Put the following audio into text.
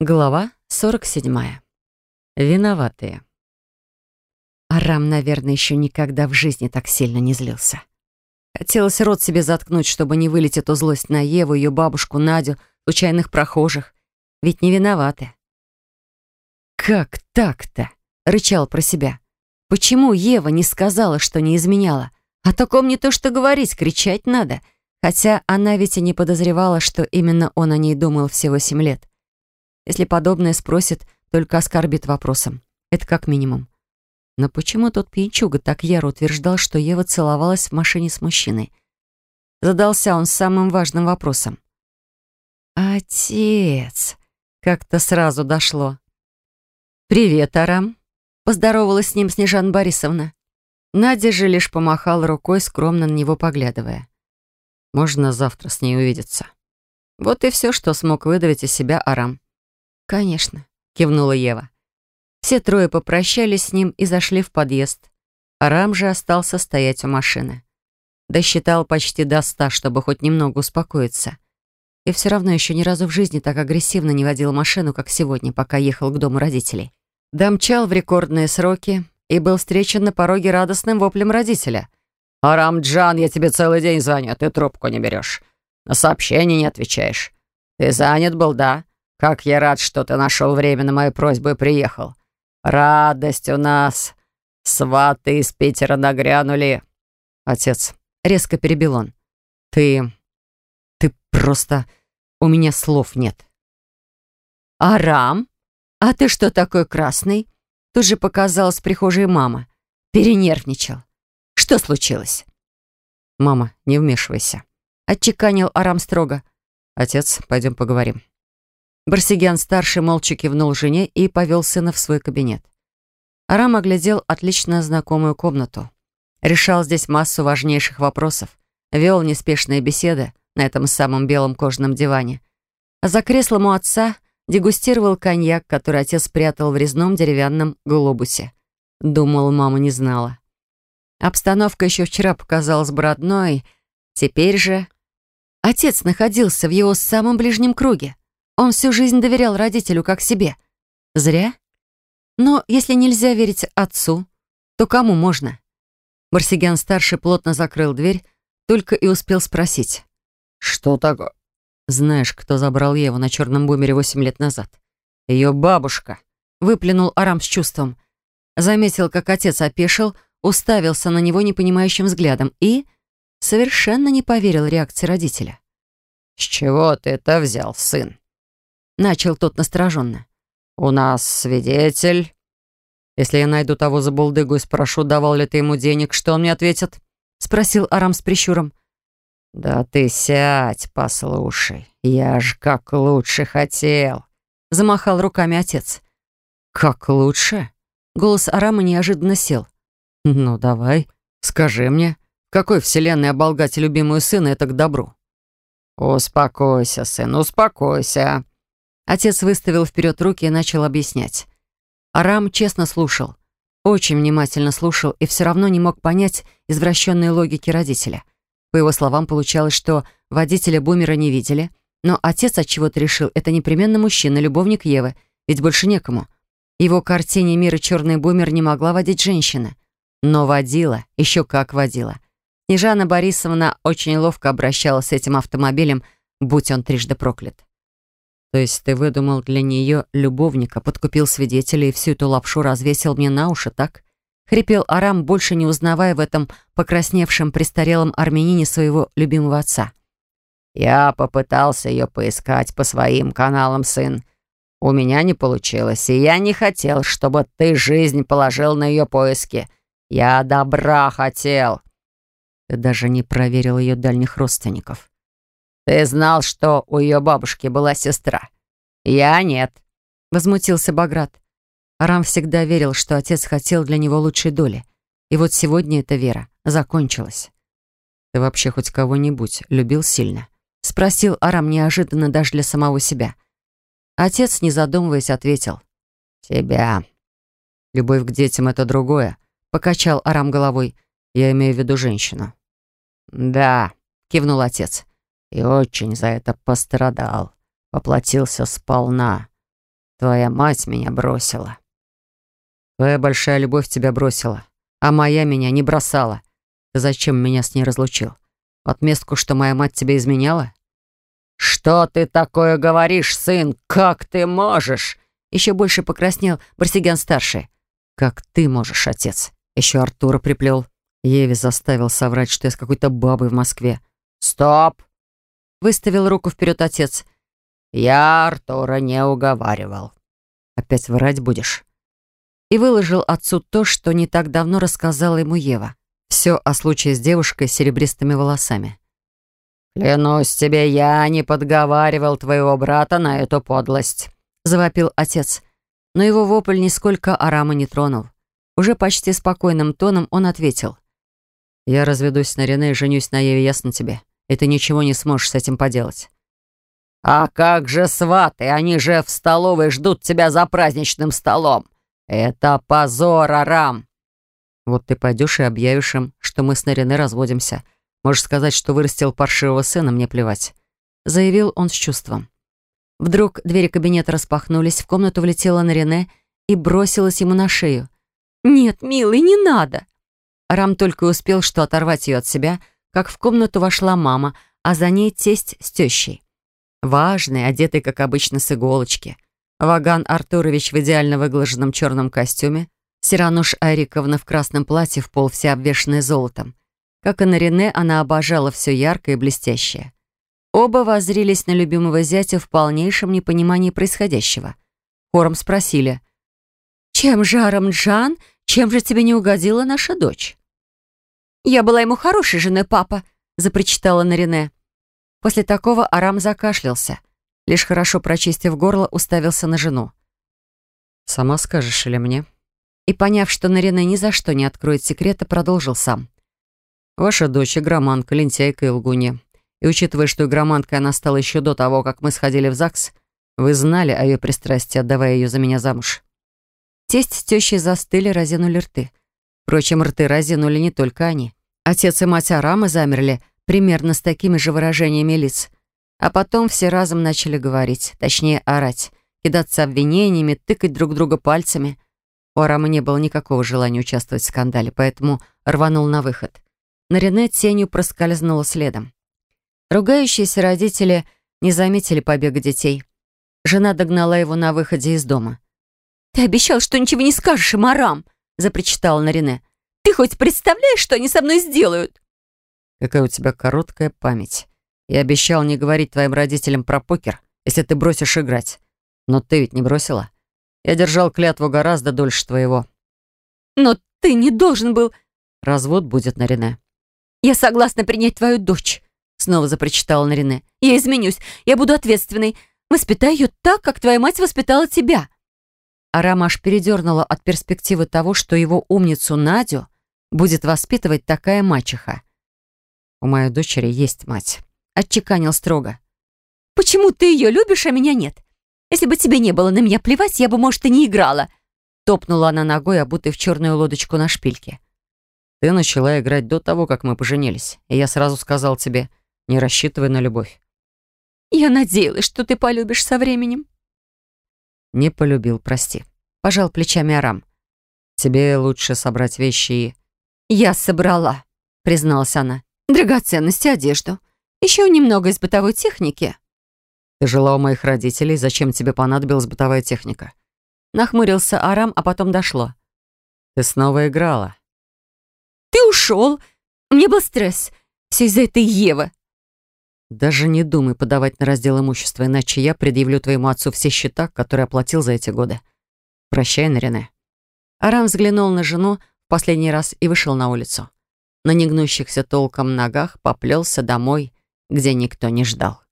Глава 47. Виноватые. Арам, наверное, еще никогда в жизни так сильно не злился. Хотелось рот себе заткнуть, чтобы не вылить эту злость на Еву, ее бабушку, Надю, случайных прохожих. Ведь не виноваты. «Как так-то?» — рычал про себя. «Почему Ева не сказала, что не изменяла? О таком не то что говорить, кричать надо. Хотя она ведь и не подозревала, что именно он о ней думал все восемь лет. Если подобное спросит, только оскорбит вопросом. Это как минимум. Но почему тот пьянчуга так яро утверждал, что Ева целовалась в машине с мужчиной? Задался он самым важным вопросом. «Отец!» Как-то сразу дошло. «Привет, Арам!» Поздоровалась с ним Снежана Борисовна. Надя же лишь помахала рукой, скромно на него поглядывая. «Можно завтра с ней увидеться?» Вот и все, что смог выдавить из себя Арам. «Конечно», — кивнула Ева. Все трое попрощались с ним и зашли в подъезд. Арам же остался стоять у машины. Досчитал почти до ста, чтобы хоть немного успокоиться. И все равно еще ни разу в жизни так агрессивно не водил машину, как сегодня, пока ехал к дому родителей. Домчал в рекордные сроки и был встречен на пороге радостным воплем родителя. «Арам Джан, я тебе целый день а ты трубку не берешь. На сообщение не отвечаешь. Ты занят был, да? Как я рад, что ты нашел время на мою просьбу и приехал. Радость у нас. Сваты из Питера нагрянули. Отец, резко перебил он. Ты... ты просто... У меня слов нет. Арам? А ты что такой красный? Тут же показалась в прихожей мама. Перенервничал. Что случилось? Мама, не вмешивайся. Отчеканил Арам строго. Отец, пойдем поговорим. Барсигян-старший молча кивнул жене и повел сына в свой кабинет. Арам оглядел отлично знакомую комнату. Решал здесь массу важнейших вопросов. Вел неспешные беседы на этом самом белом кожаном диване. А за креслом у отца дегустировал коньяк, который отец спрятал в резном деревянном глобусе. Думал, мама не знала. Обстановка еще вчера показалась бродной, теперь же... Отец находился в его самом ближнем круге. Он всю жизнь доверял родителю как себе. Зря. Но если нельзя верить отцу, то кому можно? Барсигян-старший плотно закрыл дверь, только и успел спросить. «Что такое?» «Знаешь, кто забрал Еву на черном бумере восемь лет назад?» «Ее бабушка», — выплюнул Арам с чувством. Заметил, как отец опешил, уставился на него непонимающим взглядом и совершенно не поверил реакции родителя. «С чего ты это взял, сын?» Начал тот настороженно. «У нас свидетель». «Если я найду того за булдыгу и спрошу, давал ли ты ему денег, что он мне ответит?» Спросил Арам с прищуром. «Да ты сядь, послушай. Я ж как лучше хотел», — замахал руками отец. «Как лучше?» Голос Арама неожиданно сел. «Ну, давай, скажи мне, какой вселенной оболгать любимую сына это к добру?» «Успокойся, сын, успокойся», Отец выставил вперед руки и начал объяснять. Арам честно слушал. Очень внимательно слушал и все равно не мог понять извращенной логики родителя. По его словам, получалось, что водителя бумера не видели, но отец от чего то решил, это непременно мужчина, любовник Евы, ведь больше некому. Его картине мира черный бумер не могла водить женщина. Но водила, еще как водила. Снежана Борисовна очень ловко обращалась с этим автомобилем, будь он трижды проклят. То есть ты выдумал для нее любовника, подкупил свидетелей и всю эту лапшу развесил мне на уши, так? Хрипел Арам, больше не узнавая в этом покрасневшем престарелом армянине своего любимого отца. «Я попытался ее поискать по своим каналам, сын. У меня не получилось, и я не хотел, чтобы ты жизнь положил на ее поиски. Я добра хотел». Ты даже не проверил ее дальних родственников. «Ты знал, что у ее бабушки была сестра. Я нет», — возмутился Баграт. Арам всегда верил, что отец хотел для него лучшей доли. И вот сегодня эта вера закончилась. «Ты вообще хоть кого-нибудь любил сильно?» — спросил Арам неожиданно даже для самого себя. Отец, не задумываясь, ответил. «Тебя». «Любовь к детям — это другое», — покачал Арам головой. «Я имею в виду женщину». «Да», — кивнул отец и очень за это пострадал. Поплатился сполна. Твоя мать меня бросила». «Твоя большая любовь тебя бросила, а моя меня не бросала. Ты зачем меня с ней разлучил? В отместку, что моя мать тебя изменяла?» «Что ты такое говоришь, сын? Как ты можешь?» Еще больше покраснел Барсигян-старший. «Как ты можешь, отец?» Еще Артура приплел. Еве заставил соврать, что я с какой-то бабой в Москве. «Стоп!» Выставил руку вперед отец. «Я Артура не уговаривал». «Опять врать будешь?» И выложил отцу то, что не так давно рассказала ему Ева. Все о случае с девушкой с серебристыми волосами. «Клянусь тебе, я не подговаривал твоего брата на эту подлость», — завопил отец. Но его вопль нисколько Арама не тронул. Уже почти спокойным тоном он ответил. «Я разведусь на Рене и женюсь на Еве, ясно тебе? И ты ничего не сможешь с этим поделать». «А как же сваты? Они же в столовой ждут тебя за праздничным столом. Это позор, Арам!» «Вот ты пойдешь и объявишь им, что мы с Нарине разводимся. Можешь сказать, что вырастил паршивого сына, мне плевать». Заявил он с чувством. Вдруг двери кабинета распахнулись, в комнату влетела Нарине и бросилась ему на шею. «Нет, милый, не надо!» Рам только успел что оторвать ее от себя, как в комнату вошла мама, а за ней тесть с тещей. Важный, одетый, как обычно, с иголочки. Ваган Артурович в идеально выглаженном черном костюме, Сирануш Айриковна в красном платье в пол вся обвешанная золотом. Как и на Рене, она обожала все яркое и блестящее. Оба воззрились на любимого зятя в полнейшем непонимании происходящего. Хором спросили. «Чем же, Арамджан, чем же тебе не угодила наша дочь?» «Я была ему хорошей женой, папа», — запричитала Нарине. После такого Арам закашлялся. Лишь хорошо прочистив горло, уставился на жену. «Сама скажешь или мне?» И, поняв, что Нарине ни за что не откроет секрета, продолжил сам. «Ваша дочь игроманка, лентяйка и лгунья. И учитывая, что игроманкой она стала еще до того, как мы сходили в ЗАГС, вы знали о ее пристрастии, отдавая ее за меня замуж». Тесть с тещей застыли, разинули рты. Впрочем, рты разинули не только они. Отец и мать Арама замерли примерно с такими же выражениями лиц. А потом все разом начали говорить, точнее орать, кидаться обвинениями, тыкать друг друга пальцами. У Арама не было никакого желания участвовать в скандале, поэтому рванул на выход. На Рене тенью проскользнула следом. Ругающиеся родители не заметили побега детей. Жена догнала его на выходе из дома. «Ты обещал, что ничего не скажешь им, Арам!» — запричитала Нарине. Ты хоть представляешь, что они со мной сделают?» «Какая у тебя короткая память. Я обещал не говорить твоим родителям про покер, если ты бросишь играть. Но ты ведь не бросила. Я держал клятву гораздо дольше твоего». «Но ты не должен был...» «Развод будет, Нарине». «Я согласна принять твою дочь», — снова запричитала Нарине. «Я изменюсь. Я буду ответственной. Воспитай ее так, как твоя мать воспитала тебя». Арам аж передернула от перспективы того, что его умницу Надю будет воспитывать такая мачеха. «У моей дочери есть мать», — отчеканил строго. «Почему ты ее любишь, а меня нет? Если бы тебе не было на меня плевать, я бы, может, и не играла», — топнула она ногой, обутой в черную лодочку на шпильке. «Ты начала играть до того, как мы поженились, и я сразу сказал тебе, не рассчитывай на любовь». «Я надеялась, что ты полюбишь со временем». «Не полюбил, прости», — пожал плечами Арам. «Тебе лучше собрать вещи и...» «Я собрала», — призналась она. «Драгоценности, одежду. Еще немного из бытовой техники». «Ты жила у моих родителей. Зачем тебе понадобилась бытовая техника?» Нахмурился Арам, а потом дошло. «Ты снова играла». «Ты ушел. Меня был стресс. Все из-за этой Евы». «Даже не думай подавать на раздел имущества, иначе я предъявлю твоему отцу все счета, которые оплатил за эти годы. Прощай, Нарине». Арам взглянул на жену, последний раз и вышел на улицу. На негнущихся толком ногах поплелся домой, где никто не ждал.